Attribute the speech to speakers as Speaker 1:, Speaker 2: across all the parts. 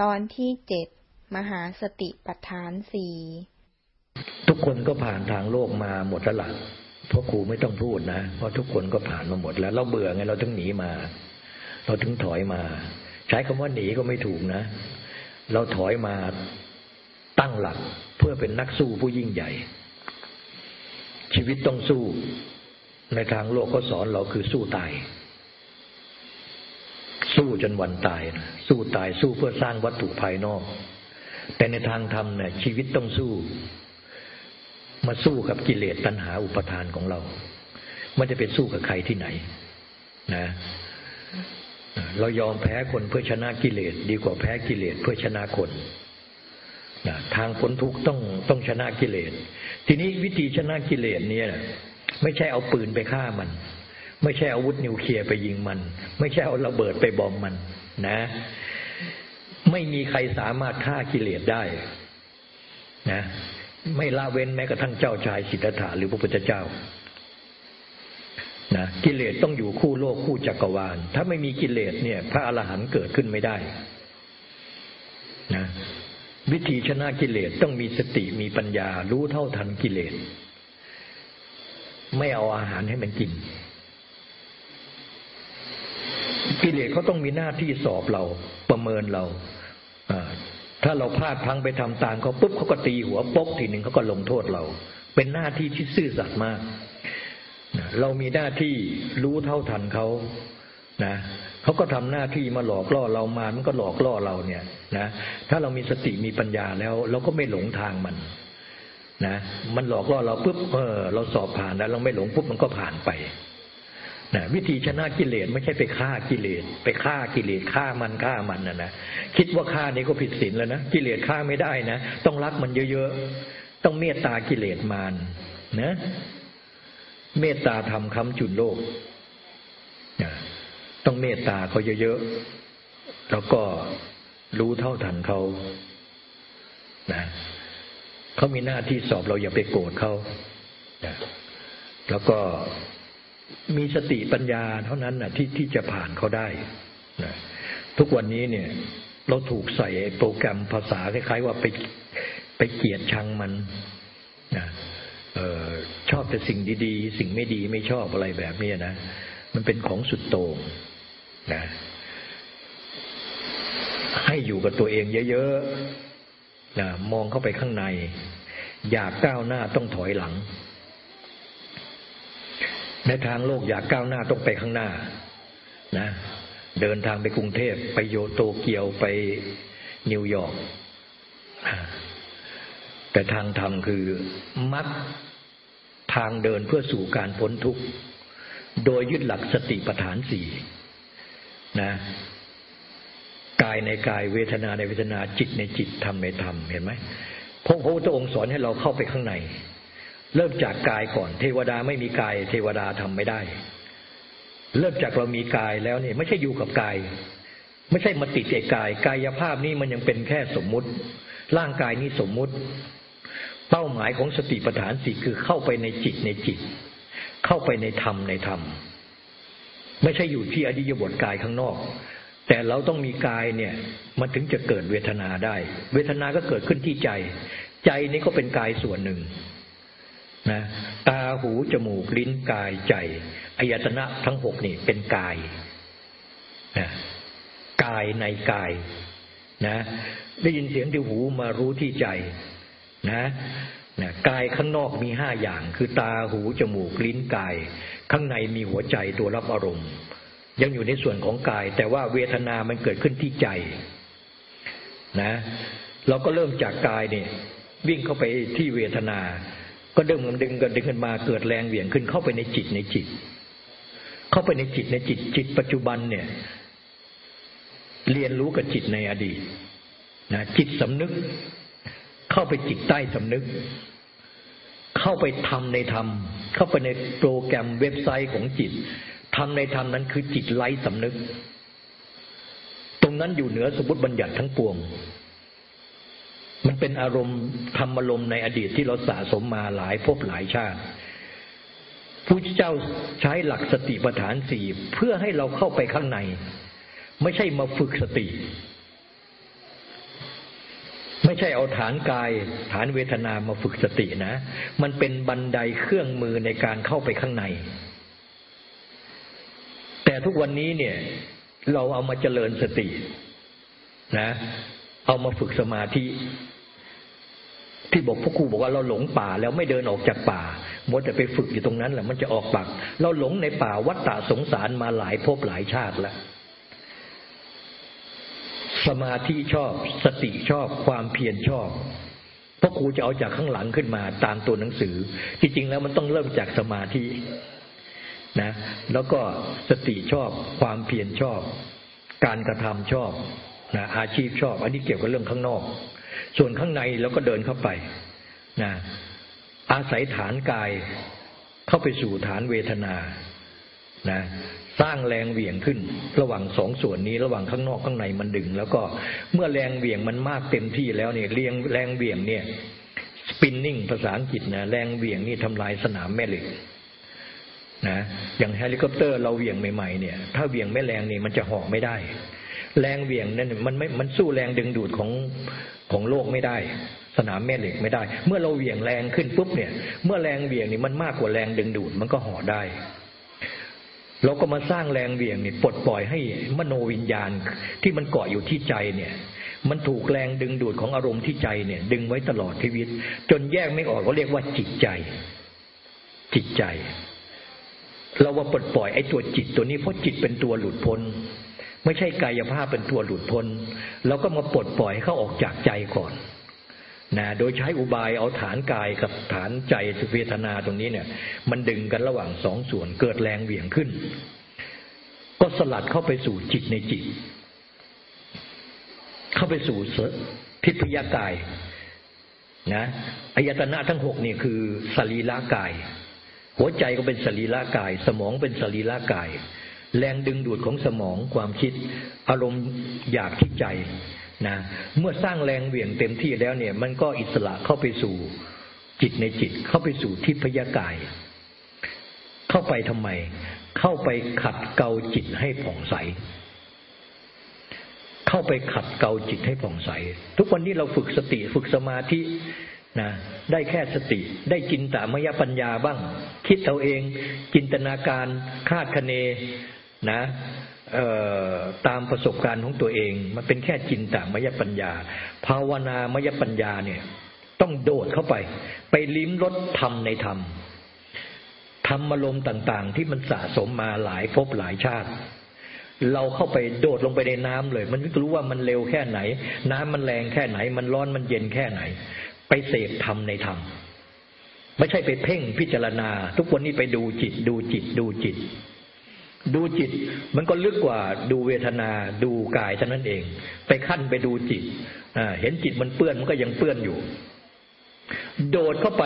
Speaker 1: ตอนที่เจ็ดมหาสติปัฏฐานสี่
Speaker 2: ทุกคนก็ผ่านทางโลกมาหมดแล้วล่ะพราะครูไม่ต้องพูดนะ เพราะทุกคนก็ผ่านมาหมดแล้ว เราเบื่อไงเราถึงหนีมา เราถึงถอยมา ใช้คำว่าหนีก็ไม่ถูกนะ เราถอยมาตั้งหลักเพื่อเป็นนักสู้ผู้ยิ่งใหญ่ ชีวิตต้องสู้ ในทางโลกก็สอนเราคือสู้ตาย สู้จนวันตาย สู้ตายสู้เพื่อสร้างวัตถุภายนอก แต่ในทางธรรมเนี่ยชีวิตต้องสู้ มาสู้กับกิเลสตัณหาอุปทานของเรา มันจะเป็นสู้กับใครที่ไหน นะเรายอมแพ้คนเพื่อชนะกิเลส ดีกว่าแพ้กิเลสเพื่อชนะคนนะทางพ้นทุกต้องต้องชนะกิเลส ทีนี้วิธีชนะกิเลสเนี่ยไม่ใช่เอาปืนไปฆ่ามัน ไม่ใช่อาวุธนิวเคลียร์ไปยิงมัน ไม่ใช่เอาระเบิดไปบอมมันนะ ไม่มีใครสามารถฆ่ากิเลสได้ นะ ไม่ละเว้นแม้กระทั่งเจ้าชายสิทธัตถะหรือพระพุทธเจ้านะกิเลสต้องอยู่คู่โลกคู่จักรวาล ถ้าไม่มีกิเลสเนี่ย พระอรหันต์เกิดขึ้นไม่ได้นะวิธีชนะกิเลสต้องมีสติมีปัญญา รู้เท่าทันกิเลส ไม่เอาอาหารให้มันกิน กิเลสเขาต้องมีหน้าที่สอบเราประเมินเราถ้าเราพลาดพังไปทำตามเขาปุ๊บเขาก็ตีหัวปกทีหนึ่งเขาก็ลงโทษเรา เป็นหน้าที่ที่ซื่อสัตย์มาก เรามีหน้าที่รู้เท่าทันเขานะเขาก็ทำหน้าที่มาหลอกล่อเรามามันก็หลอกล่อเราเนี่ยนะถ้าเรามีสติมีปัญญาแล้ว เราก็ไม่หลงทางมันนะมันหลอกล่อเราปุ๊บเออเราสอบผ่านแล้วเราไม่หลงปุ๊บมันก็ผ่านไป นะวิธีชนะกิเลสไม่ใช่ไปฆ่ากิเลส ไปฆ่ากิเลสฆ่ามันฆ่ามันนะนะคิดว่าฆ่านี้ก็ผิดศีลแล้วนะกิเลสฆ่าไม่ได้นะต้องรักมันเยอะๆต้องเมตตากิเลสมานนะเมตตาทำคำจุนโลกนะต้องเมตตาเขาเยอะๆแล้วก็รู้เท่าทันเขานะเขามีหน้าที่สอบเราอย่าไปโกรธเขานะแล้วก็ มีสติปัญญาเท่านั้นนะที่ที่จะผ่านเขาได้นะทุกวันนี้เนี่ย เราถูกใส่โปรแกรมภาษาคล้ายๆว่าไปไปเกลียดชังมันนะออชอบแต่สิ่งดีๆ สิ่งไม่ดีไม่ชอบอะไรแบบนี้นะ มันเป็นของสุดโต่งนะให้อยู่กับตัวเองเยอะๆนะมองเข้าไปข้างใน อยากก้าวหน้าต้องถอยหลัง ในทางโลกอยากก้าวหน้าต้องไปข้างหน้า นะ เดินทางไปกรุงเทพไปโยโตเกียวไปนิวยอร์กแต่ทางธรรมคือมัดทางเดินเพื่อสู่การพ้นทุกข์ โดยยึดหลักสติปัฏฐานสี่นะกายในกายเวทนาในเวทนาจิตในจิตธรรมในธรรมเห็นไหมพระพุทธองค์สอนให้เราเข้าไปข้างใน เริ่มจากกายก่อน เทวดาไม่มีกาย เทวดาทำไม่ได้ เริ่มจากเรามีกายแล้วเนี่ย ไม่ใช่อยู่กับกาย ไม่ใช่มาติดใจกาย กายภาพนี้มันยังเป็นแค่สมมุติ ร่างกายนี้สมมุติ เป้าหมายของสติปัฏฐานสี่คือเข้าไปในจิตในจิต เข้าไปในธรรมในธรรม ไม่ใช่อยู่ที่อดียบทกายข้างนอก แต่เราต้องมีกายเนี่ย มันถึงจะเกิดเวทนาได้ เวทนาก็เกิดขึ้นที่ใจ ใจนี้ก็เป็นกายส่วนหนึ่ง นะตาหูจมูกลิ้นกายใจอายตนะทั้งหกนี่เป็นกายนะกายในกายนะ ได้ยินเสียงที่หูมารู้ที่ใจนะนะกายข้างนอกมีห้าอย่าง คือตาหูจมูกลิ้นกาย ข้างในมีหัวใจตัวรับอารมณ์ ยังอยู่ในส่วนของกาย แต่ว่าเวทนามันเกิดขึ้นที่ใจนะ เราก็เริ่มจากกายเนี่ยวิ่งเข้าไปที่เวทนา ก็ดึงมันดึงกันดึงกันมาเกิดแรงเหวี่ยงขึ้นเข้าไปในจิตในจิต เข้าไปในจิตในจิตจิตปัจจุบันเนี่ย เรียนรู้กับจิตในอดีตนะจิตสำนึก เข้าไปจิตใต้สำนึก เข้าไปทำในธรรม เข้าไปในโปรแกรมเว็บไซต์ของจิตทำในธรรมนั้นคือจิตไร้สำนึก ตรงนั้นอยู่เหนือสมมติบัญญัติทั้งปวง มันเป็นอารมณ์ธรรมอารมณ์ในอดีตที่เราสะสมมาหลายภพหลายชาติผู้เจ้าใช้หลักสติปัฏฐานสี่เพื่อให้เราเข้าไปข้างใน ไม่ใช่มาฝึกสติ ไม่ใช่เอาฐานกาย ฐานเวทนามาฝึกสตินะ มันเป็นบันไดเครื่องมือในการเข้าไปข้างใน แต่ทุกวันนี้เนี่ย เราเอามาเจริญสตินะ เอามาฝึกสมาธิ ที่บอกพระครูบอกว่าเราหลงป่าแล้วไม่เดินออกจากป่ามัวแต่ไปฝึกอยู่ตรงนั้นแหละมันจะออกปากเราหลงในป่าวัฏฏะสงสารมาหลายภพหลายชาติแล้วสมาธิชอบ สติชอบความเพียรชอบพระครูจะเอาจากข้างหลังขึ้นมาตามตัวหนังสือ จริง ๆ แล้วมันต้องเริ่มจากสมาธินะ แล้วก็สติชอบ ความเพียรชอบ การกระทำชอบนะอาชีพชอบ อันนี้เกี่ยวกับเรื่องข้างนอก ส่วนข้างในเราก็เดินเข้าไปนะอาศัยฐานกายเข้าไปสู่ฐานเวทนานะสร้างแรงเหวี่ยงขึ้น ระหว่างสองส่วนนี้ระหว่างข้างนอกข้างในมันดึง แล้วก็เมื่อแรงเหวี่ยงมันมากเต็มที่แล้วเนี่ยเรียกแรงเหวี่ยงเนี่ย spinning ภาษาอังกฤษนะแรงเหวี่ยงนี่ทำลายสนามแม่เหล็กนะอย่างเฮลิคอปเตอร์เราเหวี่ยงใหม่ๆเนี่ย ถ้าเหวี่ยงไม่แรงนี่มันจะเหาะไม่ได้ แรงเหวี่ยงนั่นมันไม่มันสู้แรงดึงดูดของ ของโลกไม่ได้ สนามแม่เหล็กไม่ได้ เมื่อเราเหวี่ยงแรงขึ้นปุ๊บเนี่ย เมื่อแรงเหวี่ยงนี่มันมากกว่าแรงดึงดูดมันก็ห่อได้ เราก็มาสร้างแรงเหวี่ยงนี่ปลดปล่อยให้มโนวิญญาณที่มันเกาะอยู่ที่ใจเนี่ยมันถูกแรงดึงดูดของอารมณ์ที่ใจเนี่ย ดึงไว้ตลอดชีวิต จนแยกไม่ออกก็เรียกว่าจิตใจ จิตใจ เราว่าปลดปล่อยไอ้ตัวจิตตัวนี้เพราะจิตเป็นตัวหลุดพ้น ไม่ใช่กายภาพเป็นตัวหลุดพ้นเราก็มาปลดปล่อยเขาออกจากใจก่อนนะโดยใช้อุบายเอาฐานกายกับฐานใจสุเวทนาตรงนี้เนี่ย มันดึงกันระหว่างสองส่วนเกิดแรงเหวี่ยงขึ้น ก็สลัดเข้าไปสู่จิตในจิต เข้าไปสู่ทิพยากายนะอายตนะทั้งหกนี่คือสรีระกาย หัวใจก็เป็นสรีระกาย สมองเป็นสรีระกาย แรงดึงดูดของสมองความคิด อารมณ์อยากที่ใจนะเมื่อสร้างแรงเหวี่ยงเต็มที่แล้วเนี่ย มันก็อิสระเข้าไปสู่จิตในจิต เข้าไปสู่ทิพยากาย เข้าไปทำไม เข้าไปขัดเกาจิตให้ผ่องใส เข้าไปขัดเกาจิตให้ผ่องใส ทุกวันนี้เราฝึกสติฝึกสมาธินะได้แค่สติได้จินตามยปัญญาบ้าง คิดเอาเอง จินตนาการคาดคะเน นะตามประสบการณ์ของตัวเอง มันเป็นแค่จินตามยปัญญา ภาวนามยปัญญาเนี่ย ต้องโดดเข้าไป ไปลิ้มรสธรรมในธรรมธรรมอารมณ์ต่างๆ ที่มันสะสมมาหลายภพหลายชาติ เราเข้าไปโดดลงไปในน้ำเลย มันรู้ว่ามันเร็วแค่ไหน น้ำมันแรงแค่ไหน มันร้อนมันเย็นแค่ไหน ไปเสพธรรมในธรรมไม่ใช่ไปเพ่งพิจารณา ทุกวันนี้ไปดูจิตดูจิตดูจิต ดูจิตมันก็ลึกกว่าดูเวทนาดูกายเท่านั้นเอง ไปขั้นไปดูจิตเห็นจิตมันเปื้อนมันก็ยังเปื้อนอยู่ โดดเข้าไป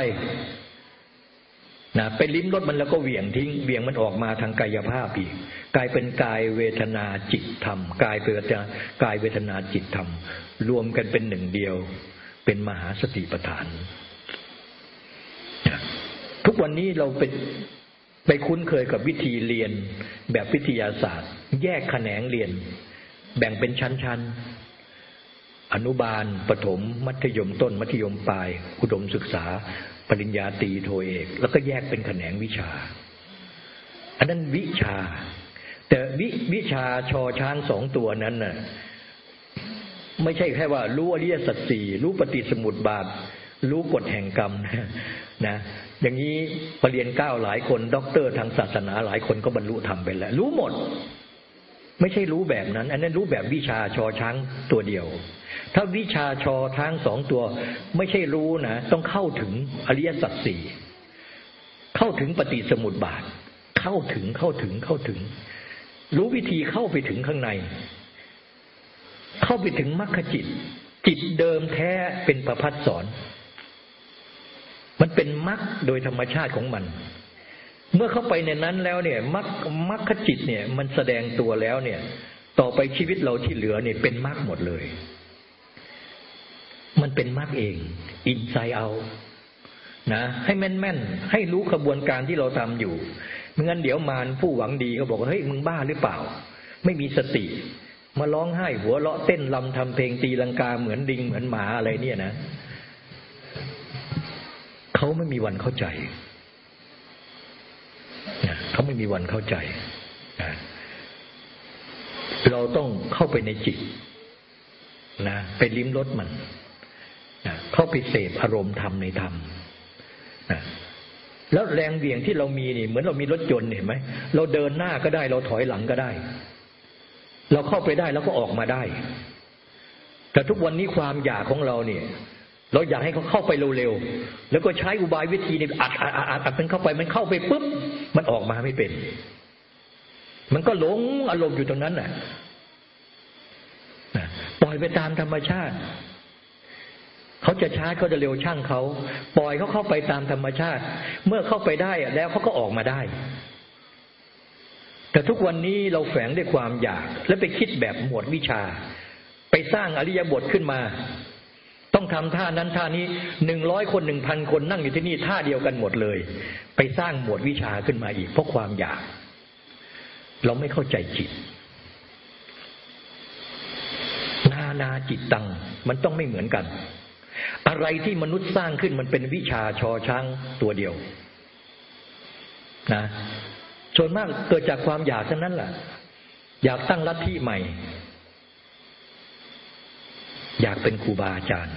Speaker 2: นะไปลิ้มรสมันแล้วก็เหวี่ยงทิ้งเหวี่ยงมันออกมาทางกายภาพอีกกลายเป็นกายเวทนาจิตธรรมกายเป็นกายเวทนาจิตธรรม รวมกันเป็นหนึ่งเดียว เป็นมหาสติปัฏฐาน ทุกวันนี้เราเป็น ไปคุ้นเคยกับวิธีเรียนแบบวิทยาศาสตร์ แยกแขนงเรียน แบ่งเป็นชั้นๆ อนุบาลปถม มัธยมต้น มัธยมปลาย อุดมศึกษา ปริญญาตรีโทเอก แล้วก็แยกเป็นแขนงวิชา อันนั้นวิชา แต่วิวิชาชอช้างสองตัวนั้นน่ะไม่ใช่แค่ว่า รู้อริยสัจสี่รู้ปฏิสมุติบาท รู้กฎแห่งกรรมนะ อย่างนี้ปรริญญาเก้าหลายคนด็อกเตอร์ทางศาสนาหลายคนก็บรรลุธรรมไปแล้ว รู้หมด ไม่ใช่รู้แบบนั้น อันนั้นรู้แบบวิชาชอช้างตัวเดียว ถ้าวิชาชอช้างสองตัว ไม่ใช่รู้นะ ต้องเข้าถึงอริยสัจสี่เข้าถึงปฏิสมุติบาท เข้าถึงเข้าถึงเข้าถึง รู้วิธีเข้าไปถึงข้างใน เข้าไปถึงมรรคจิต จิตเดิมแท้เป็นประพัดสอน มันเป็นมรรคโดยธรรมชาติของมัน เมื่อเข้าไปในนั้นแล้วเนี่ยมรรคมรรคจิตเนี่ย มันแสดงตัวแล้วเนี่ย ต่อไปชีวิตเราที่เหลือเนี่ยเป็นมรรคหมดเลย มันเป็นมรรคเองอินไซเอานะให้แม่นๆ ให้รู้ขบวนการที่เราทำอยู่เมื่องั้นเดี๋ยวมารผู้หวังดีก็บอกว่าเฮ้ยมึงบ้าหรือเปล่า ไม่มีสติ มาร้องไห้หัวเราะเต้นลำทำเพลงตีลังกาเหมือนดิงเหมือนหมาอะไรเนี่ยนะ เขาไม่มีวันเข้าใจเขาไม่มีวันเข้าใจ เราต้องเข้าไปในจิตนะไปลิ้มรสมันนะเข้าไปเสพอารมณ์ธรรมในธรรมนะแล้วแรงเบี่ยงที่เรามีนี่เหมือนเรามีรถยนต์เห็นไหมเราเดินหน้าก็ได้ เราถอยหลังก็ได้ เราเข้าไปได้แล้วก็ออกมาได้ แต่ทุกวันนี้ความอยากของเราเนี่ย เราอยากให้เขาเข้าไปเร็วๆ แล้วก็ใช้อุบายวิธีเนี่ยอัดอัดอัดอัดมันเข้าไป มันเข้าไปปุ๊บ มันออกมาไม่เป็น มันก็หลงอารมณ์อยู่ตรงนั้นน่ะปล่อยไปตามธรรมชาติ เขาจะช้าเขาจะเร็วช่างเขา ปล่อยเขาเข้าไปตามธรรมชาติ เมื่อเข้าไปได้แล้วเขาก็ออกมาได้ แต่ทุกวันนี้เราแฝงด้วยความอยาก และไปคิดแบบหมวดวิชา ไปสร้างอริยบทขึ้นมา ต้องทำท่านั้นท่านี้หนึ่งร้อยคนหนึ่งพันคนนั่งอยู่ที่นี่ท่าเดียวกันหมดเลย ไปสร้างหมวดวิชาขึ้นมาอีกเพราะความอยาก เราไม่เข้าใจจิต นานาจิตตัง มันต้องไม่เหมือนกัน อะไรที่มนุษย์สร้างขึ้นมันเป็นวิชาชอช้างตัวเดียว นะส่วนมากเกิดจากความอยากทั้งนั้นแหละอยากตั้งลัทธิใหม่ อยากเป็นครูบาอาจารย์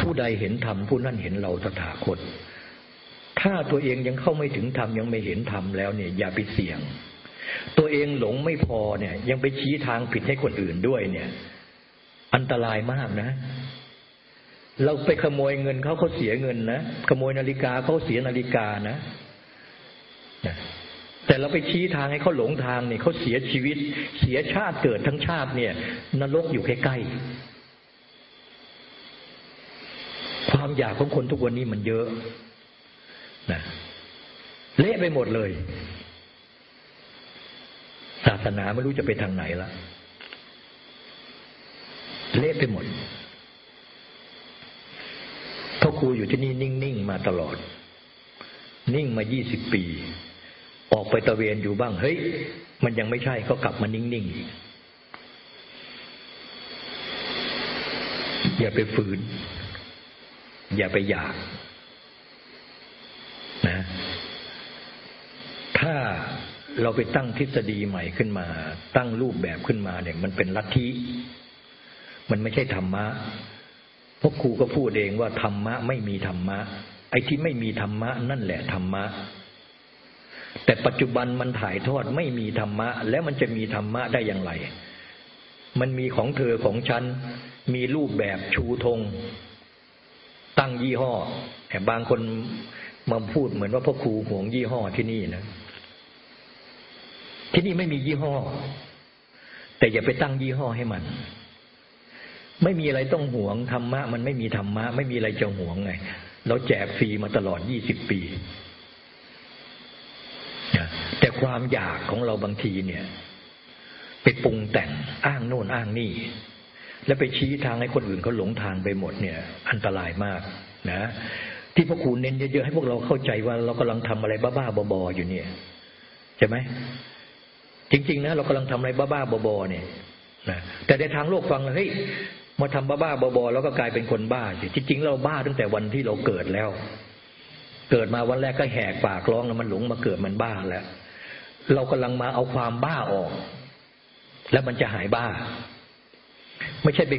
Speaker 2: ผู้ใดเห็นธรรมผู้นั้นเห็นเราตถาคต ถ้าตัวเองยังเข้าไม่ถึงธรรมยังไม่เห็นธรรมแล้วเนี่ย อย่าไปเสี่ยง ตัวเองหลงไม่พอเนี่ย ยังไปชี้ทางผิดให้คนอื่นด้วยเนี่ย อันตรายมากนะ เราไปขโมยเงินเขาเขาเสียเงินนะขโมยนาฬิกาเขาเสียนาฬิกานะ แต่เราไปชี้ทางให้เขาหลงทางเนี่ยเขาเสียชีวิต เสียชาติเกิดทั้งชาติเนี่ย นรกอยู่ใกล้ๆความอยากของคนทุกวันนี้มันเยอะนะเละไปหมดเลย ศาสนาไม่รู้จะไปทางไหนละเละไปหมดพ่อครูอยู่ที่นี่นิ่ง ๆ มาตลอด นิ่งมายี่สิบปี ออกไปตะเวนอยู่บ้าง เฮ้ย มันยังไม่ใช่ก็กลับมานิ่งๆ อย่าไปฝืน อย่าไปอยากนะ ถ้าเราไปตั้งทฤษฎีใหม่ขึ้นมา ตั้งรูปแบบขึ้นมาเนี่ย มันเป็นลัทธิ มันไม่ใช่ธรรมะพราะครูก็พูดเองว่าธรรมะไม่มีธรรมะ ไอ้ที่ไม่มีธรรมะ นั่นแหละธรรมะ แต่ปัจจุบันมันถ่ายทอดไม่มีธรรมะ แล้วมันจะมีธรรมะได้อย่างไร มันมีของเธอของฉัน มีรูปแบบชูธง ตั้งยี่ห้อแต่บางคนมาพูดเหมือนว่าพ่อครูห่วงยี่ห้อที่นี่นะ ที่นี่ไม่มียี่ห้อ แต่อย่าไปตั้งยี่ห้อให้มัน ไม่มีอะไรต้องห่วงธรรมะ มันไม่มีธรรมะ ไม่มีอะไรจะห่วงไง เราแจกฟรีมาตลอดยี่สิบปี ความอยากของเราบางทีเนี่ย ไปปรุงแต่งอ้างโน่นอ้างนี่ แล้วไปชี้ทางให้คนอื่นเขาหลงทางไปหมดเนี่ย อันตรายมากนะ ที่พ่อครูเน้นเยอะๆให้พวกเราเข้าใจว่าเรากำลังทำอะไรบ้าๆบอๆอยู่เนี่ยใช่ไหมจริง ๆ นะเรากำลังทำอะไรบ้าๆบอๆเนี่ยนะแต่ในทางโลกฟังเฮ้ยมาทำบ้าๆบอๆแล้วก็กลายเป็นคนบ้าสิจริงๆเราบ้าตั้งแต่วันที่เราเกิดแล้วเกิดมาวันแรกก็แหกปากร้องแล้วมันหลงมาเกิดมันบ้าแล้ว เรากำลังมาเอาความบ้าออก แล้วมันจะหายบ้า ไม่ใช่ไป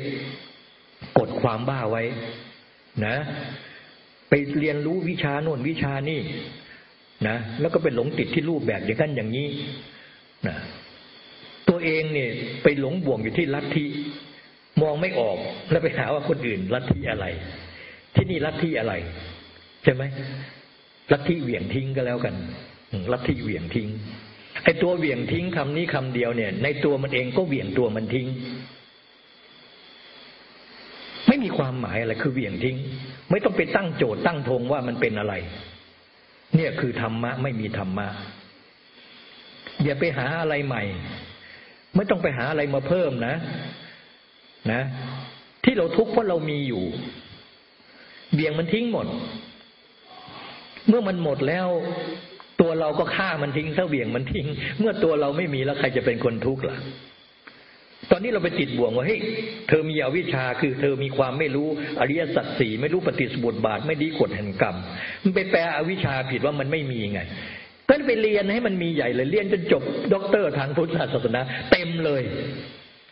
Speaker 2: กดความบ้าไว้ นะ ไปเรียนรู้วิชาโน่นวิชานี่นะแล้วก็ไปหลงติดที่รูปแบบอย่างนั้นอย่างนี้นะตัวเองเนี่ยไปหลงบ่วงอยู่ที่ลัทธิมองไม่ออก แล้วไปหาว่าคนอื่นลัทธิอะไร ที่นี่ลัทธิอะไร ใช่ไหมลัทธิเหวี่ยงทิ้งก็แล้วกันลัทธิเหวี่ยงทิ้ง ไอ้ตัวเหวี่ยงทิ้งคำนี้คำเดียวเนี่ย ในตัวมันเองก็เหวี่ยงตัวมันทิ้ง ไม่มีความหมายอะไรคือเหวี่ยงทิ้ง ไม่ต้องไปตั้งโจทย์ตั้งธงว่ามันเป็นอะไร เนี่ยคือธรรมะ ไม่มีธรรมะ อย่าไปหาอะไรใหม่ ไม่ต้องไปหาอะไรมาเพิ่มนะ นะ ที่เราทุกข์เพราะเรามีอยู่เบี่ยงมันทิ้งหมด เมื่อมันหมดแล้ว ตัวเราก็ฆ่ามันทิ้งเสวียงมันทิ้ง เมื่อตัวเราไม่มีแล้วใครจะเป็นคนทุกข์ล่ะ ตอนนี้เราไปติดบ่วงว่าเฮ้ยเธอมีอวิชชาคือ เธอมีความไม่รู้อริยสัจสี่ไม่รู้ปฏิจจสมุปบาทไม่รู้กฎแห่งกรรมมันไปแปลอวิชชาผิดว่ามันไม่มีไงก็ไปเรียนให้มันมีใหญ่เลยเรียนจนจบด็อกเตอร์ทางพุทธศาสนาเต็มเลย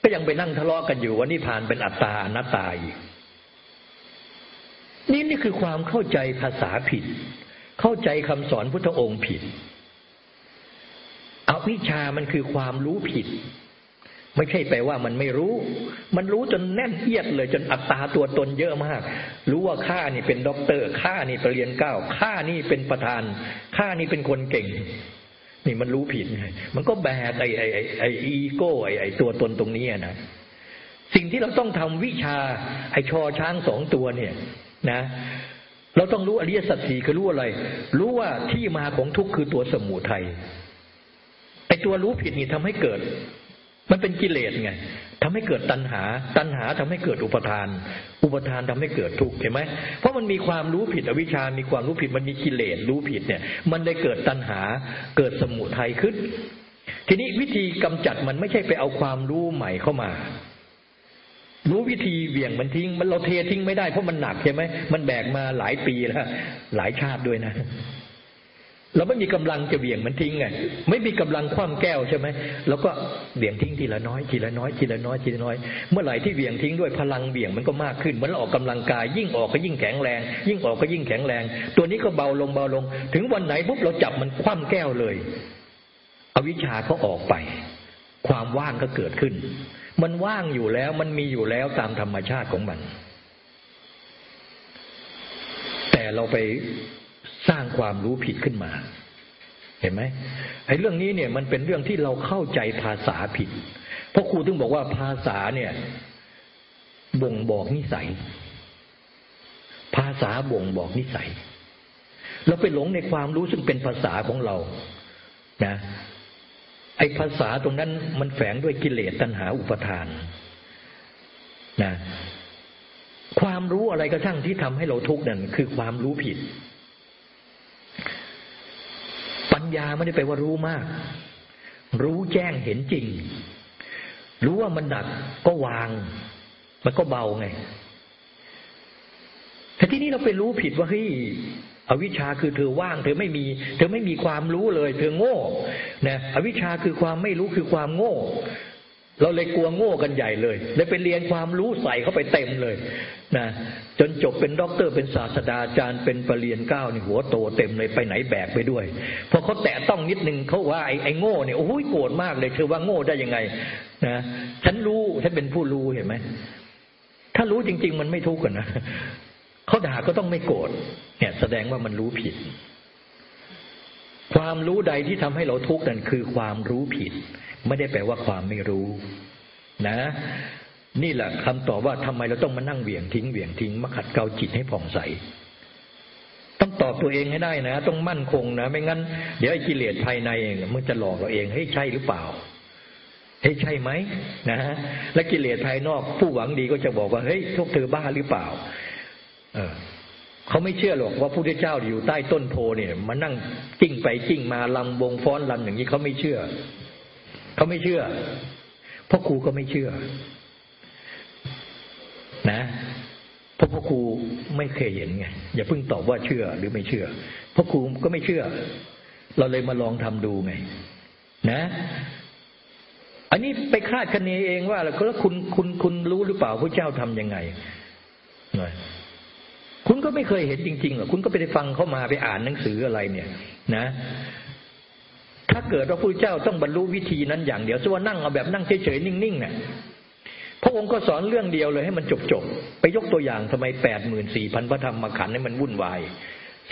Speaker 2: ก็ยังไปนั่งทะเลาะกันอยู่ว่านิพพานเป็นอัตตาอนัตตาอีกนี่นี่คือความเข้าใจภาษาผิด เข้าใจคำสอนพุทธองค์ผิดอวิชชามันคือความรู้ผิด ไม่ใช่แปลว่ามันไม่รู้ มันรู้จนแน่นเอียดเลยจนอัตตาตัวตนเยอะมาก รู้ว่าข้านี่เป็นด็อกเตอร์ข้านี่เปรียญเก้าข้านี่เป็นประธานข้านี่เป็นคนเก่ง นี่มันรู้ผิดไงมันก็แบกไอ้ไอ้ไอ้อีโก้ไอ้ไอ้ตัวตนตรงนี้นะสิ่งที่เราต้องทำวิชชาไอ้ชอช้างสองตัวเนี่ย นะ เราต้องรู้อริยสัจสี่คือรู้อะไร รู้ว่าที่มาของทุกข์คือตัวสมุทัยไอตัวรู้ผิดนี่ทำให้เกิด มันเป็นกิเลสไงทำให้เกิดตัณหา ตัณหาทำให้เกิดอุปทาน อุปทานทำให้เกิดทุกข์เห็นไหมเพราะมันมีความรู้ผิดอวิชามีความรู้ผิดมันมีกิเลสรู้ผิดเนี่ย มันได้เกิดตัณหาเกิดสมุทัยขึ้น ทีนี้วิธีกำจัดมันไม่ใช่ไปเอาความรู้ใหม่เข้ามา รู้วิธีเบี่ยงมันทิ้ง มันเราเททิ้งไม่ได้เพราะมันหนักใช่ไหมมันแบกมาหลายปีแล้วหลายชาติด้วยนะเราไม่มีกำลังจะเบี่ยงมันทิ้งไงไม่มีกำลังคว่ำแก้วใช่ไหมเราก็เบี่ยงทิ้งทีละน้อยทีละน้อยทีละน้อยทีละน้อย เมื่อไหร่ที่เบี่ยงทิ้งด้วยพลังเบี่ยงมันก็มากขึ้นเหมือนออกกำลังกาย ยิ่งออกก็ยิ่งแข็งแรง ยิ่งออกก็ยิ่งแข็งแรง ตัวนี้ก็เบาลงเบาลง ถึงวันไหนปุ๊บเราจับมันคว่ำแก้วเลย อวิชชาก็ออกไป ความว่างก็เกิดขึ้น มันว่างอยู่แล้ว มันมีอยู่แล้วตามธรรมชาติของมัน แต่เราไปสร้างความรู้ผิดขึ้นมา เห็นไหมไอ้เรื่องนี้เนี่ย มันเป็นเรื่องที่เราเข้าใจภาษาผิด เพราะครูถึงบอกว่าภาษาเนี่ย บ่งบอกนิสัย ภาษาบ่งบอกนิสัย เราไปหลงในความรู้ซึ่งเป็นภาษาของเรา นะ ไอ้ภาษาตรงนั้นมันแฝงด้วยกิเลสตัณหาอุปทานนะความรู้อะไรก็ช่างที่ทำให้เราทุกข์นั่นคือความรู้ผิด ปัญญาไม่ได้ไปว่ารู้มาก รู้แจ้งเห็นจริง รู้ว่ามันหนักก็วาง มันก็เบาไงแต่ที่นี้เราไปรู้ผิดว่าเฮ้ย อวิชชาคือเธอว่าง เธอไม่มี เธอไม่มีความรู้เลย เธอโง่นะอวิชชาคือความไม่รู้คือความโง่ เราเลยกลัวโง่กันใหญ่เลยเลยไปเรียนความรู้ใส่เข้าไปเต็มเลยนะจนจบเป็นด็อกเตอร์เป็นศาสตราจารย์เป็นปรริญญาเก้านี่หัวโตเต็มเลยไปไหนแบกไปด้วยพอเขาแตะต้องนิดนึงเขาว่าไอ้ไอ้โง่เนี่ยโอ้ยโกรธมากเลยเธอว่าโง่ได้ยังไงนะฉันรู้ฉันเป็นผู้รู้เห็นไหมถ้ารู้จริง ๆ มันไม่ทุกข์กันนะ เขาด่าก็ต้องไม่โกรธเนี่ย แสดงว่ามันรู้ผิด ความรู้ใดที่ทำให้เราทุกข์นั่นคือความรู้ผิด ไม่ได้แปลว่าความไม่รู้ นะ นี่แหละคำตอบว่าทำไมเราต้องมานั่งเบี่ยงทิ้งเบี่ยงทิ้งมาขัดเกลาจิตให้ผ่องใสต้องตอบตัวเองให้ได้นะ ต้องมั่นคงนะ ไม่งั้น เดี๋ยวไอ้กิเลสภายในเองมันจะหลอกเราเองให้ใช่หรือเปล่าเฮ้ยใช่ไหมนะฮะและกิเลสภายนอกผู้หวังดีก็จะบอกว่าเฮ้ยพวกเธอบ้าหรือเปล่า เขาไม่เชื่อหรอกว่าพระพุทธเจ้าอยู่ใต้ต้นโพเนี่ยมานั่งจิ้งไปจิ้งมาลำวงฟ้อนลำอย่างนี้เขาไม่เชื่อ เขาไม่เชื่อพ่อครูก็ไม่เชื่อ นะเพราะพ่อครูไม่เคยเห็นไงอย่าเพิ่งตอบว่าเชื่อหรือไม่เชื่อพ่อครูก็ไม่เชื่อ เราเลยมาลองทำดูไง นะ อันนี้ไปคาดคะเนเองว่าแล้วคุณคุณคุณรู้หรือเปล่าพระเจ้าทํำยังไงหน่อย คุณก็ไม่เคยเห็นจริงๆหรอกคุณก็ไปได้ฟังเข้ามาไปอ่านหนังสืออะไรเนี่ยนะ ถ้าเกิดว่าพระเจ้าต้องบรรลุวิธีนั้นอย่างเดียวจะว่านั่งเอาแบบนั่งเฉยๆนิ่งๆเนี่ยพระองค์ก็สอนเรื่องเดียวเลยให้มันจบๆไปยกตัวอย่างทำไมแปดหมื่นสี่พันพระธรรมขันธ์ให้มันวุ่นวาย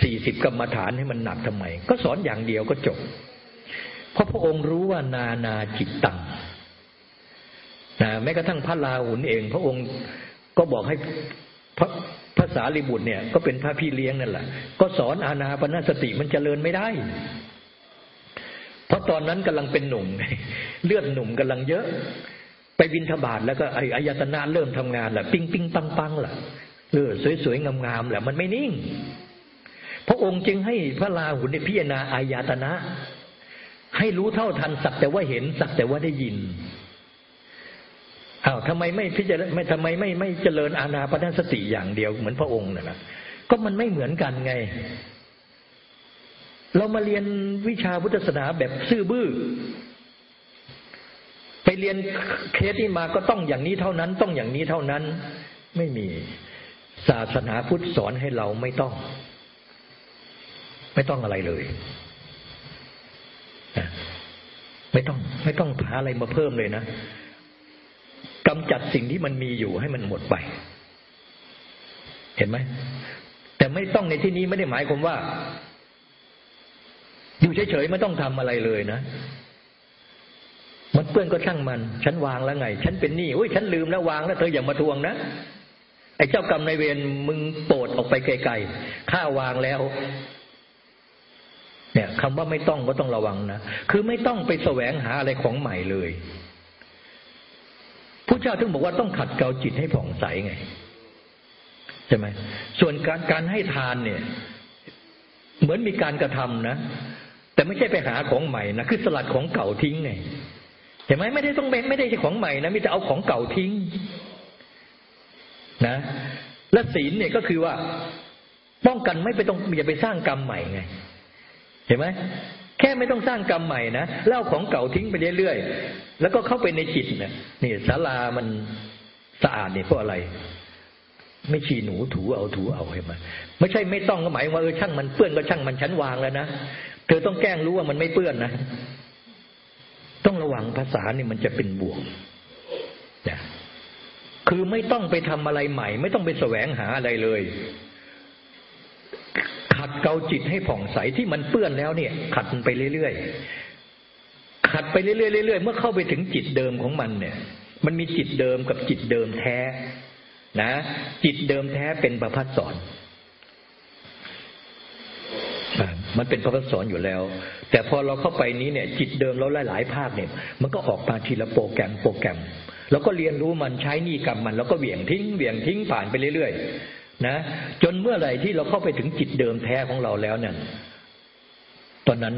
Speaker 2: สี่สิบกรรมฐานให้มันหนักทำไม ก็สอนอย่างเดียวก็จบ เพราะพระองค์รู้ว่านานาจิตตังนะแม้กระทั่งพระลาหุนเอง พระองค์ก็บอกให้พระ ภาษาลิบุตรเนี่ย ก็เป็นพระพี่เลี้ยงนั่นแหละก็สอนอาณาปณสติมันเจริญไม่ได้ เพราะตอนนั้นกำลังเป็นหนุ่ม เลือดหนุ่มกำลังเยอะ ไปบินทบาทแล้วก็ไอ้อายตนะเริ่มทำงานแหละปิ้งปิ้งปังปังแหละเออสวยๆงามๆแหละมันไม่นิ่งพพระองค์จึงให้พระลาหุนพิจารณาอายตนะ ให้รู้เท่าทันสักแต่ว่าเห็นสักแต่ว่าได้ยิน อ้าวทำไมไม่พิจารณาไม่ทำไมไม่ไม่เจริญอาณาปณสติอย่างเดียวเหมือนพระองค์น่ะนะก็มันไม่เหมือนกันไง เรามาเรียนวิชาพุทธศาสนาแบบซื่อบื้อไปเรียนเคสที่มาก็ต้องอย่างนี้เท่านั้น ต้องอย่างนี้เท่านั้น ไม่มีศาสนาพุทธสอนให้เราไม่ต้อง ไม่ต้องอะไรเลยไม่ต้อง ไม่ต้องหาอะไรมาเพิ่มเลยนะ กำจัดสิ่งที่มันมีอยู่ให้มันหมดไป เห็นไหมแต่ไม่ต้องในที่นี้ไม่ได้หมายความว่า อยู่เฉยๆไม่ต้องทำอะไรเลยนะมันเปื้อนก็ช่างมัน ฉันวางแล้วไง ฉันเป็นหนี้อุ้ยฉันลืมแล้ววางแล้วเธออย่ามาทวงนะไอ้เจ้ากรรมนายเวรมึงโปรดออกไปไกลๆข้าวางแล้ว เนี่ยคำว่าไม่ต้องก็ต้องระวังนะ คือไม่ต้องไปแสวงหาอะไรของใหม่เลย ผู้เจ้าถึงบอกว่าต้องขัดเกลาจิตให้ผ่องใสไงใช่ไหมส่วนการการให้ทานเนี่ย เหมือนมีการกระทำนะแต่ไม่ใช่ไปหาของใหม่นะคือสลัดของเก่าทิ้งไงเห็นไหมไม่ได้ต้องไม่ได้ใช่ของใหม่นะมีแต่เอาของเก่าทิ้ง นะ และศีลเนี่ยก็คือว่า ป้องกันไม่ไปต้องอย่าไปสร้างกรรมใหม่ไง เห็นไหม แค่ไม่ต้องสร้างกรรมใหม่นะเล่าของเก่าทิ้งไปเรื่อยๆแล้วก็เข้าไปในจิตเนี่ยนี่ศาลามันสะอาดเนี่ยเพราะอะไร ไม่ฉี่หนูถูเอาถูเอาเห็นไหมไม่ใช่ไม่ต้องก็หมายว่าเออช่างมันเปื้อนก็ช่างมันชั้นวางแล้วนะเธอต้องแกล้งรู้ว่ามันไม่เปื้อนนะต้องระวังภาษาเนี่ยมันจะเป็นบวกนะคือไม่ต้องไปทำอะไรใหม่ ไม่ต้องไปแสวงหาอะไรเลย ขัดเกาจิตให้ผ่องใสที่มันเปื้อนแล้วเนี่ย ขัดไปเรื่อยๆขัดไปเรื่อยๆเรื่อยๆเมื่อเข้าไปถึงจิตเดิมของมันเนี่ย มันมีจิตเดิมกับจิตเดิมแท้ นะ จิตเดิมแท้เป็นประพัดสอนมันเป็นพระพัฒสอนอยู่แล้ว แต่พอเราเข้าไปนี้เนี่ย จิตเดิมเราหลาย ๆ ภาคเนี่ย มันก็ออกมาทีละโปรแกรมโปรแกรม แล้วก็เรียนรู้มันใช้นี่กรรมมัน แล้วก็เหวี่ยงทิ้งเหวี่ยงทิ้งผ่านไปเรื่อยๆ นะจนเมื่อไหร่ที่เราเข้าไปถึงจิตเดิมแท้ของเราแล้วเนี่ย ตอนนั้น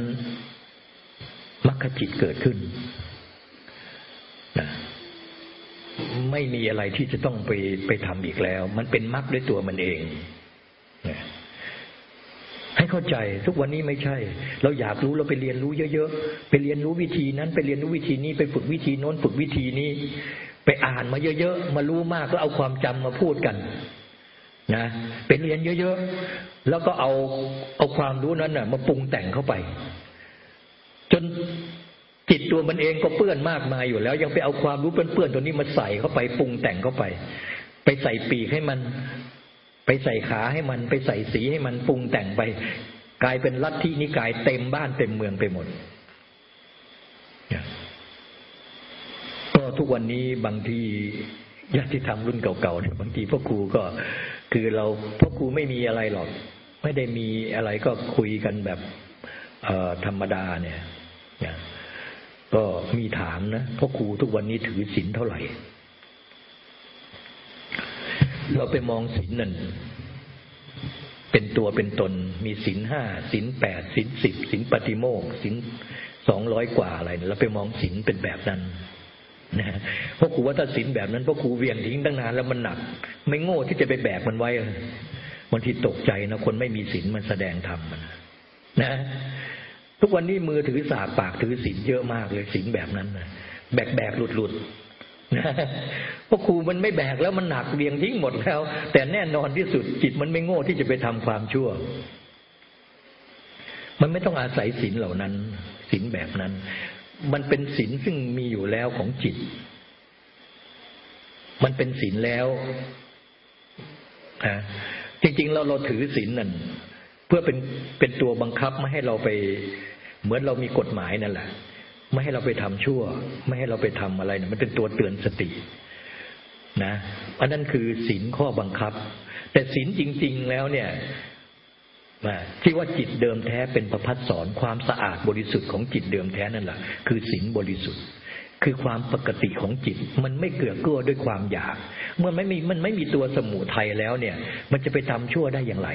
Speaker 2: มรรคจิตเกิดขึ้นนะไม่มีอะไรที่จะต้องไปไปทำอีกแล้ว มันเป็นมรรคด้วยตัวมันเองนะให้เข้าใจทุกวันนี้ไม่ใช่ เราอยากรู้เราไปเรียนรู้เยอะๆไปเรียนรู้วิธีนั้น ไปเรียนรู้วิธีนี้ไปฝึกวิธีโน้นฝึกวิธีนี้ ไปอ่านมาเยอะๆมารู้มากก็เอาความจำมาพูดกัน นะเป็นเรียนเยอะๆ แล้วก็เอาเอาความรู้นั้นน่ะ มาปรุงแต่งเข้าไป จนจิตตัวมันเองก็เปื้อนมากมายอยู่แล้ว ยังไปเอาความรู้เปื้อนๆตัวนี้มาใส่เข้าไปปรุงแต่งเข้าไป ไปใส่ปีกให้มัน ไปใส่ขาให้มัน ไปใส่สีให้มันปรุงแต่งไป กลายเป็นลัทธินิกายเต็มบ้านเต็มเมืองไปหมดก็ทุกวันนี้บางทีญาติธรรมรุ่นเก่าๆเนี่ยบางทีพ่อครูก็ คือเราพ่อครูไม่มีอะไรหรอก ไม่ได้มีอะไรก็คุยกันแบบธรรมดาเนี่ยก็มีถามนะพ่อครูทุกวันนี้ถือศีลเท่าไหร่ เราไปมองศีลนั่นเป็นตัวเป็นตน มีศีลห้าศีลแปดศีลสิบศีลปฏิโมกศีลสองร้อยกว่าอะไรเราไปมองศีลเป็นแบบนั้น นะเพราะครูว่าถ้าศีลแบบนั้นเพราะครูเวียงทิ้งตั้งนานแล้วมันหนัก ไม่โง่ที่จะไปแบกมันไว้บางทีตกใจนะคนไม่มีศีลมันแสดงธรรมมันนะ ทุกวันนี้มือถือสากปากถือศีลเยอะมากเลยศีลแบบนั้นนะแบกแบกหลุดหลุดนะเพราะครูมันไม่แบกแล้วมันหนักเวียงทิ้งหมดแล้ว แต่แน่นอนที่สุดจิตมันไม่โง่ที่จะไปทำความชั่ว มันไม่ต้องอาศัยศีลเหล่านั้นศีลแบบนั้น มันเป็นศีลซึ่งมีอยู่แล้วของจิต มันเป็นศีลแล้วนะจริง ๆ เราเราถือศีลนั่นเพื่อเป็นเป็นตัวบังคับไม่ให้เราไป เหมือนเรามีกฎหมายนั่นแหละไม่ให้เราไปทำชั่ว ไม่ให้เราไปทำอะไรนะมันเป็นตัวเตือนสติ นะอันนั้นคือศีลข้อบังคับ แต่ศีลจริง ๆ แล้วเนี่ย ที่ว่าจิตเดิมแท้เป็นประพัดสอนความสะอาดบริสุทธิ์ของจิตเดิมแท้นั่นแหละคือศีลบริสุทธิ์ คือความปกติของจิต มันไม่เกลือกลัวด้วยความอยาก เมื่อไม่มีมันไม่มีตัวสมุทัยแล้วเนี่ย มันจะไปทำชั่วได้อย่างไร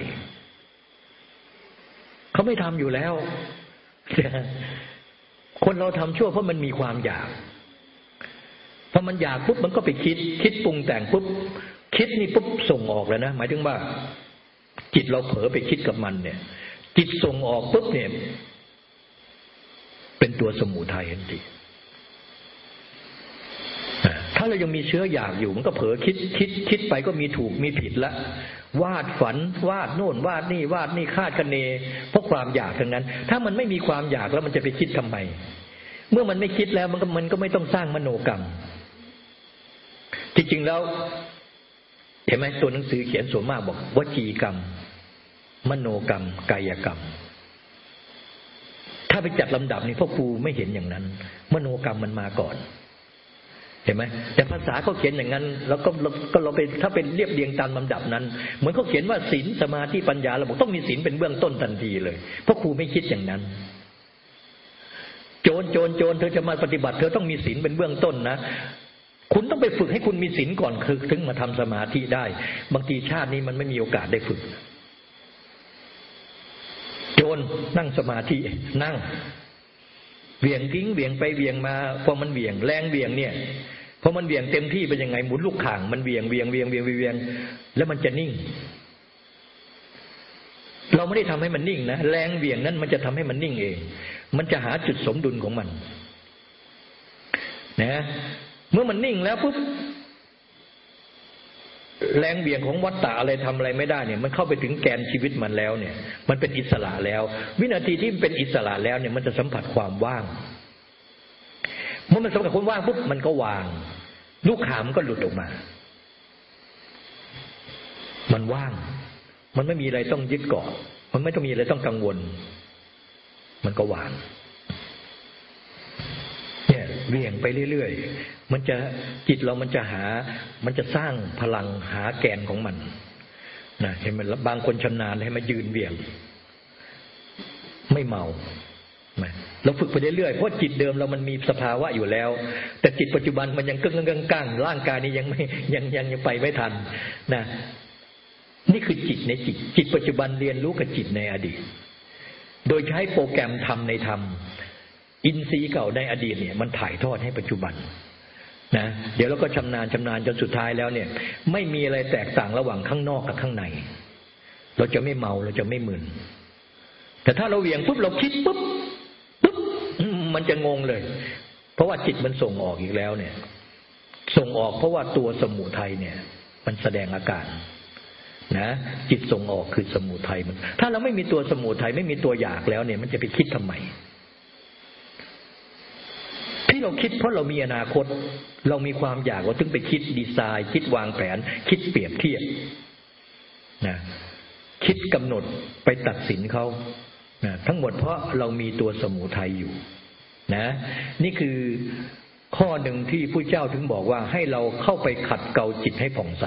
Speaker 2: เขาไม่ทำอยู่แล้ว คนเราทำชั่วเพราะมันมีความอยากพอมันอยากปุ๊บมันก็ไปคิด คิดปรุงแต่งปุ๊บคิดนี่ปุ๊บส่งออกแล้วนะหมายถึงว่า จิตเราเผลอไปคิดกับมันเนี่ย จิตส่งออกปุ๊บเนี่ย เป็นตัวสมุทัยทันทีถ้าเรายังมีเชื้ออยากอยู่มันก็เผลอคิดคิดคิดไปก็มีถูกมีผิดละ วาดฝัน วาดโน่น วาดนี่ วาดนี่คาดคะเนเพราะความอยากทั้งนั้น ถ้ามันไม่มีความอยากแล้วมันจะไปคิดทำไม เมื่อมันไม่คิดแล้วมันก็มันก็ไม่ต้องสร้างมโนกรรม จริงๆแล้ว เห็นไหมตัวหนังสือเขียนส่วนมากบอกวจีกรรม มโนกรรม กายกรรม ถ้าไปจัดลำดับนี่พ่อครูไม่เห็นอย่างนั้น มโนกรรมมันมาก่อน เห็นไหมแต่ภาษาเขาเขียนอย่างนั้น แล้วก็ก็เราไปถ้าเป็นเรียบเรียงตามลำดับนั้น เหมือนเขาเขียนว่าศีลสมาธิปัญญาเราบอกต้องมีศีลเป็นเบื้องต้นทันทีเลยพราะครูไม่คิดอย่างนั้นโจรโจรโจรเธอจะมาปฏิบัติเธอต้องมีศีลเป็นเบื้องต้นนะคุณต้องไปฝึกให้คุณมีศีลก่อนคือถึงมาทำสมาธิได้ บางทีชาตินี้มันไม่มีโอกาสได้ฝึก โจรนั่งสมาธินั่งเวียงทิ้งเวียงไปเวียงมาพอมันเวียงแรงเวียงเนี่ยพอมันเวียงเต็มที่เป็นยังไงหมุนลูกข่างมันเวียงเวียงเวียงเวียงเวียงแล้วมันจะนิ่ง เราไม่ได้ทำให้มันนิ่งนะแรงเวียงนั้นมันจะทำให้มันนิ่งเอง มันจะหาจุดสมดุลของมัน นะ เมื่อมันนิ่งแล้วปุ๊บ แรงเบี่ยงของวัฏฏะอะไรทำอะไรไม่ได้เนี่ย มันเข้าไปถึงแกนชีวิตมันแล้วเนี่ย มันเป็นอิสระแล้ว วินาทีที่มันเป็นอิสระแล้วเนี่ยมันจะสัมผัสความว่างเมื่อมันสัมผัสความว่างปุ๊บมันก็วาง ลูกขามก็หลุดออกมา มันว่าง มันไม่มีอะไรต้องยึดเกาะมันไม่ต้องมีอะไรต้องกังวล มันก็วาง เวี่ยงไปเรื่อยๆ มันจะจิตเรามันจะหา มันจะสร้างพลังหาแกนของมันนะเห็นไหมบางคนชำนาญให้มายืนเวี่ยง ไม่เมาเราฝึกไปเรื่อยๆเพราะจิตเดิมเรามันมีสภาวะอยู่แล้ว แต่จิตปัจจุบันมันยังกึ่งกึ่งกลางร่างกายนี้ยังไม่ยังยังยังไปไม่ทันนะนี่คือจิตในจิต จิตปัจจุบันเรียนรู้กับจิตในอดีต โดยใช้โปรแกรมทำในธรรม อินทรีย์เก่าในอดีตเนี่ยมันถ่ายทอดให้ปัจจุบันนะเดี๋ยวเราก็ชำนาญชำนาญจนสุดท้ายแล้วเนี่ย ไม่มีอะไรแตกต่างระหว่างข้างนอกกับข้างใน เราจะไม่เมาเราจะไม่มึนแต่ถ้าเราเหวี่ยงปุ๊บเราคิดปุ๊บปุ๊บมันจะงงเลย เพราะว่าจิตมันส่งออกอีกแล้วเนี่ย ส่งออกเพราะว่าตัวสมุทัยเนี่ย มันแสดงอาการนะจิตส่งออกคือสมุทัยมัน ถ้าเราไม่มีตัวสมุทัยไม่มีตัวอยากแล้วเนี่ย มันจะไปคิดทำไม เราคิดเพราะเรามีอนาคต เรามีความอยากเราถึงไปคิดดีไซน์ คิดวางแผน คิดเปรียบเทียบนะคิดกำหนดไปตัดสินเขานะทั้งหมดเพราะเรามีตัวสมุทัยอยู่นะ นี่คือข้อหนึ่งที่ผู้เจ้าถึงบอกว่าให้เราเข้าไปขัดเกลาจิตให้ผ่องใส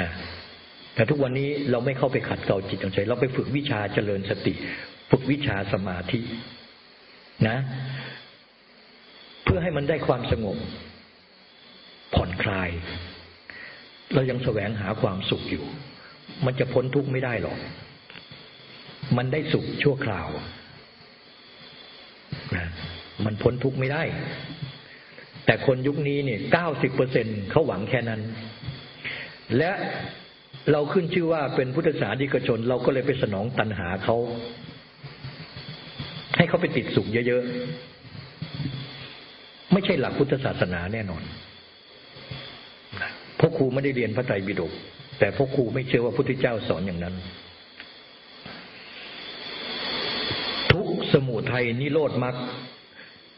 Speaker 2: นะแต่ทุกวันนี้เราไม่เข้าไปขัดเกลาจิตผ่องใสเราไปฝึกวิชาเจริญสติ ฝึกวิชาสมาธิ นะ พื่อให้มันได้ความสงบ ผ่อนคลาย เรายังแสวงหาความสุขอยู่ มันจะพ้นทุกข์ไม่ได้หรอก มันได้สุขชั่วคราวนะมันพ้นทุกข์ไม่ได้ แต่คนยุคนี้เนี่ยเก้าสิบเปอร์เซ็นเขาหวังแค่นั้น และเราขึ้นชื่อว่าเป็นพุทธศาสนิกชน เราก็เลยไปสนองตัณหาเขา ให้เขาไปติดสุขเยอะ ไม่ใช่หลักพุทธศาสนาแน่นอนพราะครูไม่ได้เรียนพระไตรปิฎกแต่พราะครูไม่เชื่อว่าพุทธเจ้าสอนอย่างนั้น ทุกสมุทัยนิโรธมรรค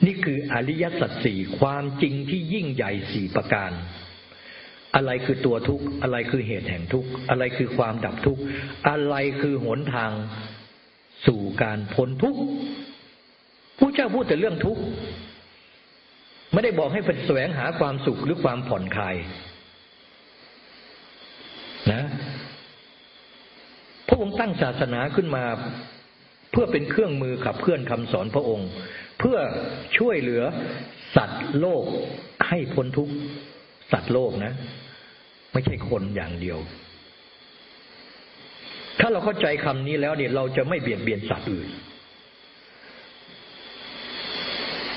Speaker 2: นี่คืออริยสัจสี่ความจริงที่ยิ่งใหญ่สี่ประการ อะไรคือตัวทุกข์ อะไรคือเหตุแห่งทุกข์ อะไรคือความดับทุกข์ อะไรคือหนทางสู่การพ้นทุกข์ผู้เจ้าพูดแต่เรื่องทุกข์ ไม่ได้บอกให้ไปแสวงหาความสุขหรือความผ่อนคลายนะพระองค์ตั้งศาสนาขึ้นมา เพื่อเป็นเครื่องมือขับเคลื่อนคำสอนพระองค์ เพื่อช่วยเหลือสัตว์โลกให้พ้นทุกข์สัตว์โลกนะ ไม่ใช่คนอย่างเดียว ถ้าเราเข้าใจคำนี้แล้วเนี่ยเราจะไม่เบียดเบียนสัตว์อื่น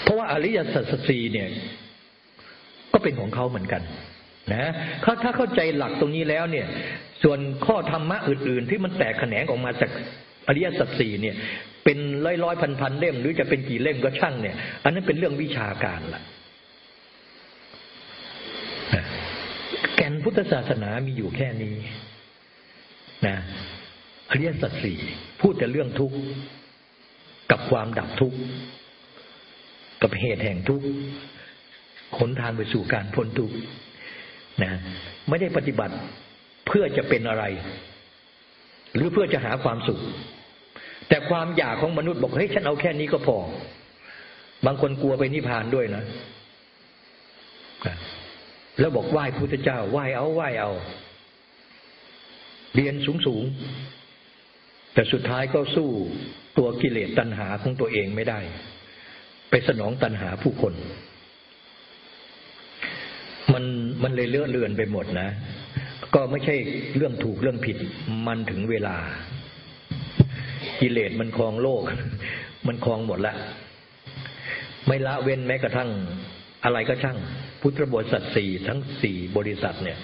Speaker 2: เพราะว่า อริยสัจสี่เนี่ย ก็เป็นของเขาเหมือนกัน นะถ้าถ้าเข้าใจหลักตรงนี้แล้วเนี่ย ส่วนข้อธรรมะอื่น ๆ ที่มันแตกแขนงออกมาจากอริยสัจสี่เนี่ย เป็นร้อยร้อยพันพันเล่ม หรือจะเป็นกี่เล่มก็ช่างเนี่ย อันนั้นเป็นเรื่องวิชาการละแก่นพุทธศาสนามีอยู่แค่นี้ นะอริยสัจสี่พูดแต่เรื่องทุกข์กับความดับทุกข์ กับเหตุแห่งทุกข์ขนทางไปสู่การพ้นทุกข์นะไม่ได้ปฏิบัติเพื่อจะเป็นอะไร หรือเพื่อจะหาความสุข แต่ความอยากของมนุษย์บอกเฮ้ยฉันเอาแค่นี้ก็พอ บางคนกลัวไปนิพพานด้วยนะแล้วบอกไหว้พุทธเจ้าไหว้เอาไหว้เอา เรียนสูงสูงแต่สุดท้ายก็สู้ตัวกิเลสตัณหาของตัวเองไม่ได้ สนองตัณหาผู้คน มันมันเลยเลื่อนเลือนไปหมดนะ ก็ไม่ใช่เรื่องถูกเรื่องผิด มันถึงเวลา กิเลสมันคลองโลก มันคลองหมดละ ไม่ละเว้นแม้กระทั่งอะไรก็ช่าง พุทธบริษัทสี่ทั้งสี่บริษัทเนี่ย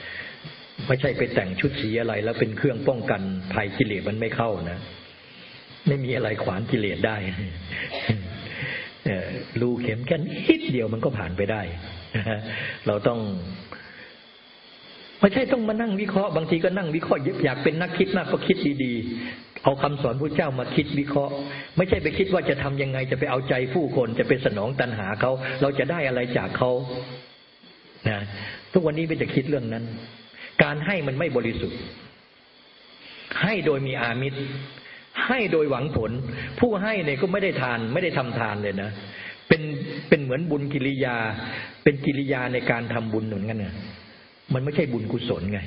Speaker 2: ไม่ใช่ไปแต่งชุดสีอะไร แล้วเป็นเครื่องป้องกันภัยกิเลสมันไม่เข้านะ ไม่มีอะไรขวางกิเลสได้ รูเข็มแค่นิดเดียวมันก็ผ่านไปได้เราต้องไม่ใช่ต้องมานั่งวิเคราะห์บางทีก็นั่งวิเคราะห์อยากเป็นนักคิดมากก็คิดดีๆ เอาคำสอนพระเจ้ามาคิดวิเคราะห์ ไม่ใช่ไปคิดว่าจะทำยังไงจะไปเอาใจผู้คนจะไปสนองตัณหาเขาเราจะได้อะไรจากเขานะทุกวันนี้ไม่จะคิดเรื่องนั้น การให้มันไม่บริสุทธิ์ ให้โดยมีอามิตร ให้โดยหวังผล ผู้ให้เนี่ยก็ไม่ได้ทาน ไม่ได้ทำทานเลยนะเป็นเป็นเหมือนบุญกิริยา เป็นกิริยาในการทำบุญหนุนกันเนี่ยมันไม่ใช่บุญกุศลไง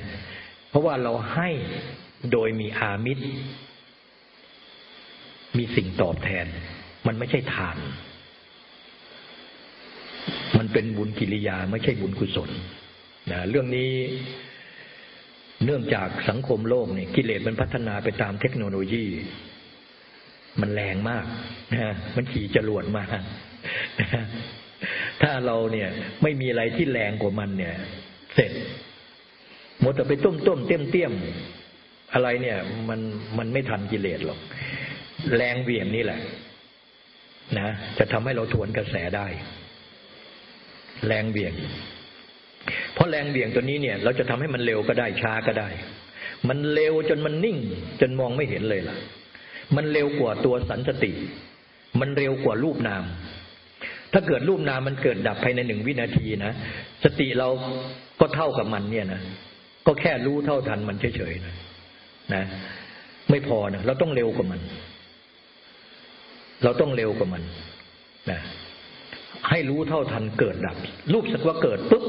Speaker 2: เพราะว่าเราให้โดยมีอามิตร มีสิ่งตอบแทน มันไม่ใช่ทาน มันเป็นบุญกิริยา ไม่ใช่บุญกุศลนะเรื่องนี้ เนื่องจากสังคมโลกเนี่ยกิเลสมันพัฒนาไปตามเทคโนโลยี มันแรงมากนะมันขี่จรวดมาถ้าเราเนี่ย ไม่มีอะไรที่แรงกว่ามันเนี่ย เสร็จหมดแต่ไปต้มต้มเตี้ยมเตี้ยมอะไรเนี่ย มันมันไม่ทันกิเลสหรอก แรงเวียงนี่แหละ นะจะทำให้เราทวนกระแสได้ แรงเวียง เพราะแรงเบี่ยงตัวนี้เนี่ย เราจะทำให้มันเร็วก็ได้ช้าก็ได้ มันเร็วจนมันนิ่ง จนมองไม่เห็นเลยล่ะ มันเร็วกว่าตัวสันสติ มันเร็วกว่ารูปนาม ถ้าเกิดรูปนามมันเกิดดับภายในหนึ่งวินาทีนะสติเราก็เท่ากับมันเนี่ยนะก็แค่รู้เท่าทันมันเฉยๆนะนะ ไม่พอนะเราต้องเร็วกว่ามัน เราต้องเร็วกว่ามันนะให้รู้เท่าทันเกิดดับ รูปสักว่าเกิดปุ๊บ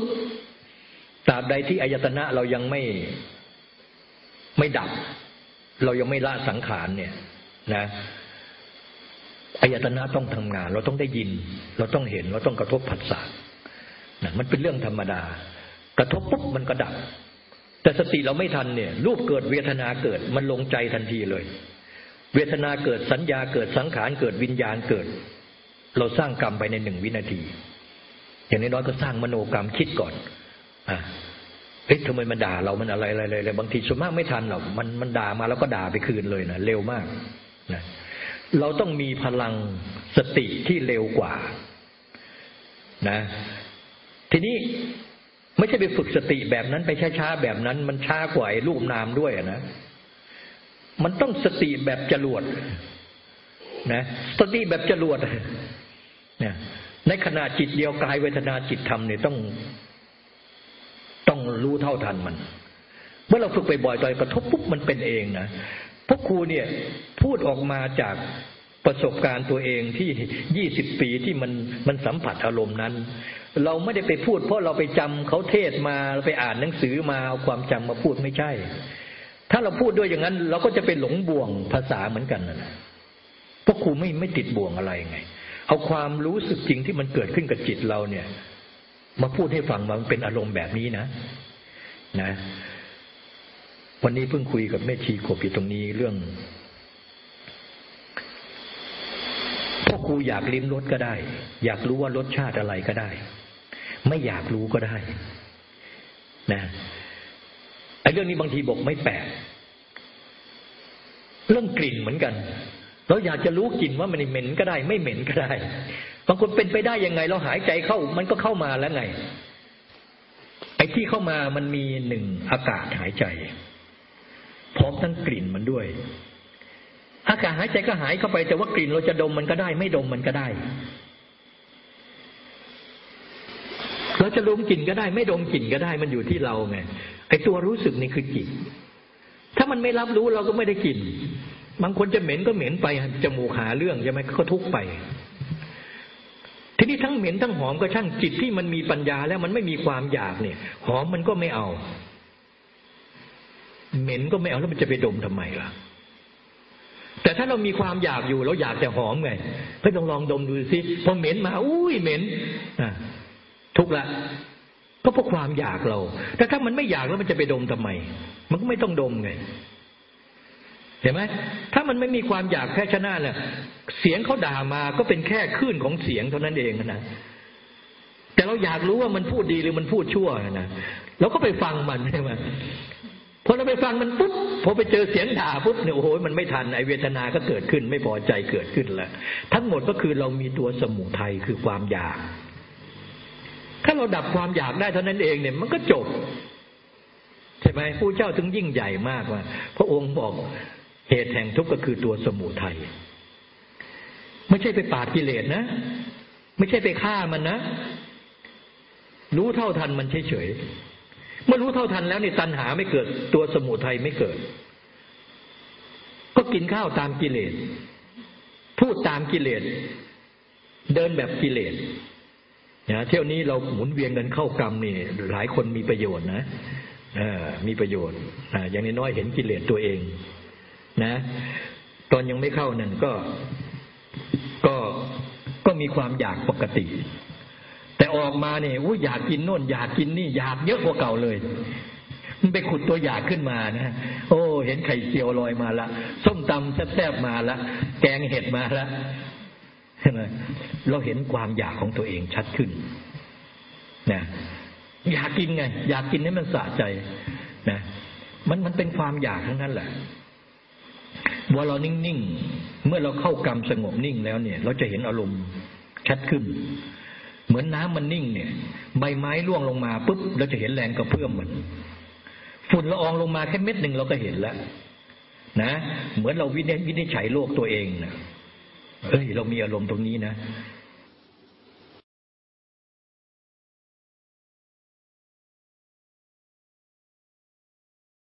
Speaker 2: ตราบใดที่อายตนะเรายังไม่ไม่ดับ เรายังไม่ละสังขารเนี่ย นะอายตนะต้องทำงาน เราต้องได้ยิน เราต้องเห็น เราต้องกระทบผัสสะนะมันเป็นเรื่องธรรมดา กระทบปุ๊บมันก็ดับ แต่สติเราไม่ทันเนี่ย รูปเกิดเวทนาเกิด มันลงใจทันทีเลย เวทนาเกิดสัญญาเกิดสังขารเกิดวิญญาณเกิด เราสร้างกรรมไปในหนึ่งวินาที อย่างน้อยๆก็สร้างมโนกรรมคิดก่อน อะเฮ้ยทำไมมันด่าเรามันอะไรอะไรเลยบางทีส่วนมากไม่ทันหรอกมันมันด่ามาแล้วก็ด่าไปคืนเลยนะเร็วมากนะเราต้องมีพลังสติที่เร็วกว่า นะ ทีนี้ไม่ใช่ไปฝึกสติแบบนั้นไปช้าๆแบบนั้น มันช้ากว่าไอ้รูปนามด้วยนะมันต้องสติแบบจรวดนะสติแบบจรวดเนี่ยในขณะจิตเดียวกายเวทนาจิตธรรมเนี่ยต้อง ต้องรู้เท่าทันมัน เมื่อเราฝึกไปบ่อยต่อยกระทบปุ๊บมันเป็นเองนะพวกครูเนี่ยพูดออกมาจากประสบการณ์ตัวเองที่ยี่สิบปีที่มันมันสัมผัสอารมณ์นั้น เราไม่ได้ไปพูด เพราะเราไปจำเขาเทศมาไปอ่านหนังสือมาเอาความจำมาพูดไม่ใช่ ถ้าเราพูดด้วยอย่างนั้น เราก็จะไปหลงบ่วงภาษาเหมือนกันนะพวกครูไม่ไม่ติดบ่วงอะไรไง เอาความรู้สึกจริงที่มันเกิดขึ้นกับจิตเราเนี่ย มาพูดให้ฟังมันเป็นอารมณ์แบบนี้นะ นะ วันนี้เพิ่งคุยกับแม่ชีกบอยู่ตรงนี้เรื่องพ่อครูอยากลิ้มรสก็ได้ อยากรู้ว่ารสชาติอะไรก็ได้ ไม่อยากรู้ก็ได้ นะไอ้เรื่องนี้บางทีบอกไม่แปลกเรื่องกลิ่นเหมือนกัน เราอยากจะรู้กลิ่นว่ามันเหม็นก็ได้ ไม่เหม็นก็ได้ บางคนเป็นไปได้ยังไง เราหายใจเข้ามันก็เข้ามาแล้วไง ไอ้ที่เข้ามามันมีหนึ่งอากาศหายใจ พร้อมทั้งกลิ่นมันด้วย อากาศหายใจก็หายเข้าไป แต่ว่ากลิ่นเราจะดมมันก็ได้ ไม่ดมมันก็ได้ เราจะดมกลิ่นก็ได้ ไม่ดมกลิ่นก็ได้ มันอยู่ที่เราไงไอ้ตัวรู้สึกนี่คือจิตถ้ามันไม่รับรู้เราก็ไม่ได้กลิ่นบางคนจะเหม็นก็เหม็นไปจมูกหาเรื่องใช่ไหมก็ทุกไป ทีนี้ทั้งเหม็นทั้งหอมก็ช่างจิตที่มันมีปัญญาแล้วมันไม่มีความอยากเนี่ย หอมมันก็ไม่เอา เหม็นก็ไม่เอาแล้วมันจะไปดมทำไมล่ะ แต่ถ้าเรามีความอยากอยู่เราอยากจะหอมไงเพื่อลองลองดมดูสิพอเหม็นมาอุ้ยเหม็นอะทุกละก็เพราะความอยากเรา แต่ถ้ามันไม่อยากแล้วมันจะไปดมทำไม มันก็ไม่ต้องดมไง เห็นไหมถ้ามันไม่มีความอยากแค่ชนะเนี่ยเสียงเขาด่ามาก็เป็นแค่คลื่นของเสียงเท่านั้นเองนะแต่เราอยากรู้ว่ามันพูดดีหรือมันพูดชั่วนะเราก็ไปฟังมันใช่ไหมพอเราไปฟังมันปุ๊บพอไปเจอเสียงด่าปุ๊บเนี่ยโอ้โหมันไม่ทันไอเวทนาก็เกิดขึ้น ไม่พอใจเกิดขึ้นแล้วทั้งหมดก็คือเรามีตัวสมุทัยคือความอยาก ถ้าเราดับความอยากได้เท่านั้นเองเนี่ยมันก็จบใช่ไหมผู้เจ้าถึงยิ่งใหญ่มากว่า พระองค์บอก เหตุแห่งทุกข์ก็คือตัวสมุทัยไม่ใช่ไปปาดกิเลสนะ ไม่ใช่ไปฆ่ามันนะ รู้เท่าทันมันเฉยๆเมื่อรู้เท่าทันแล้วนี่ตัณหาไม่เกิด ตัวสมุทัยไม่เกิด ก็กินข้าวตามกิเลส พูดตามกิเลส เดินแบบกิเลสนะเที่ยวนี้เราหมุนเวียนกันเข้ากรรมนี่หลายคนมีประโยชน์นะมีประโยชน์อย่างน้อยเห็นกิเลสตัวเอง นะ ตอนยังไม่เข้านั่นก็ ก็ก็มีความอยากปกติ แต่ออกมาเนี่ยอู้อยากกินโน่น อยากกินนี่อยากเยอะกว่าเก่าเลยมันไปขุดตัวอยากขึ้นมานะ โอ้ เห็นไข่เจียวลอยมาละ ส้มตำแซ่บๆมาละ แกงเห็ดมาละใช่ไหมเราเห็นความอยากของตัวเองชัดขึ้น นะ อยากกินไง อยากกินให้มันสะใจ นะ มันมันเป็นความอยากทั้งนั้นแหละ ว่าเรานิ่งๆ เมื่อเราเข้ากรรมสงบนิ่งแล้วเนี่ย เราจะเห็นอารมณ์ชัดขึ้น เหมือนน้ำมันนิ่งเนี่ย ใบไม้ร่วงลงมาปุ๊บเราจะเห็นแรงกระเพื่อมมันฝุ่นละอองลงมาแค่เม็ดหนึ่งเราก็เห็นแล้วนะ เหมือนเราวินิจฉัยโลกตัวเองนะเฮ้ยเรามีอารมณ์ตรงนี้นะ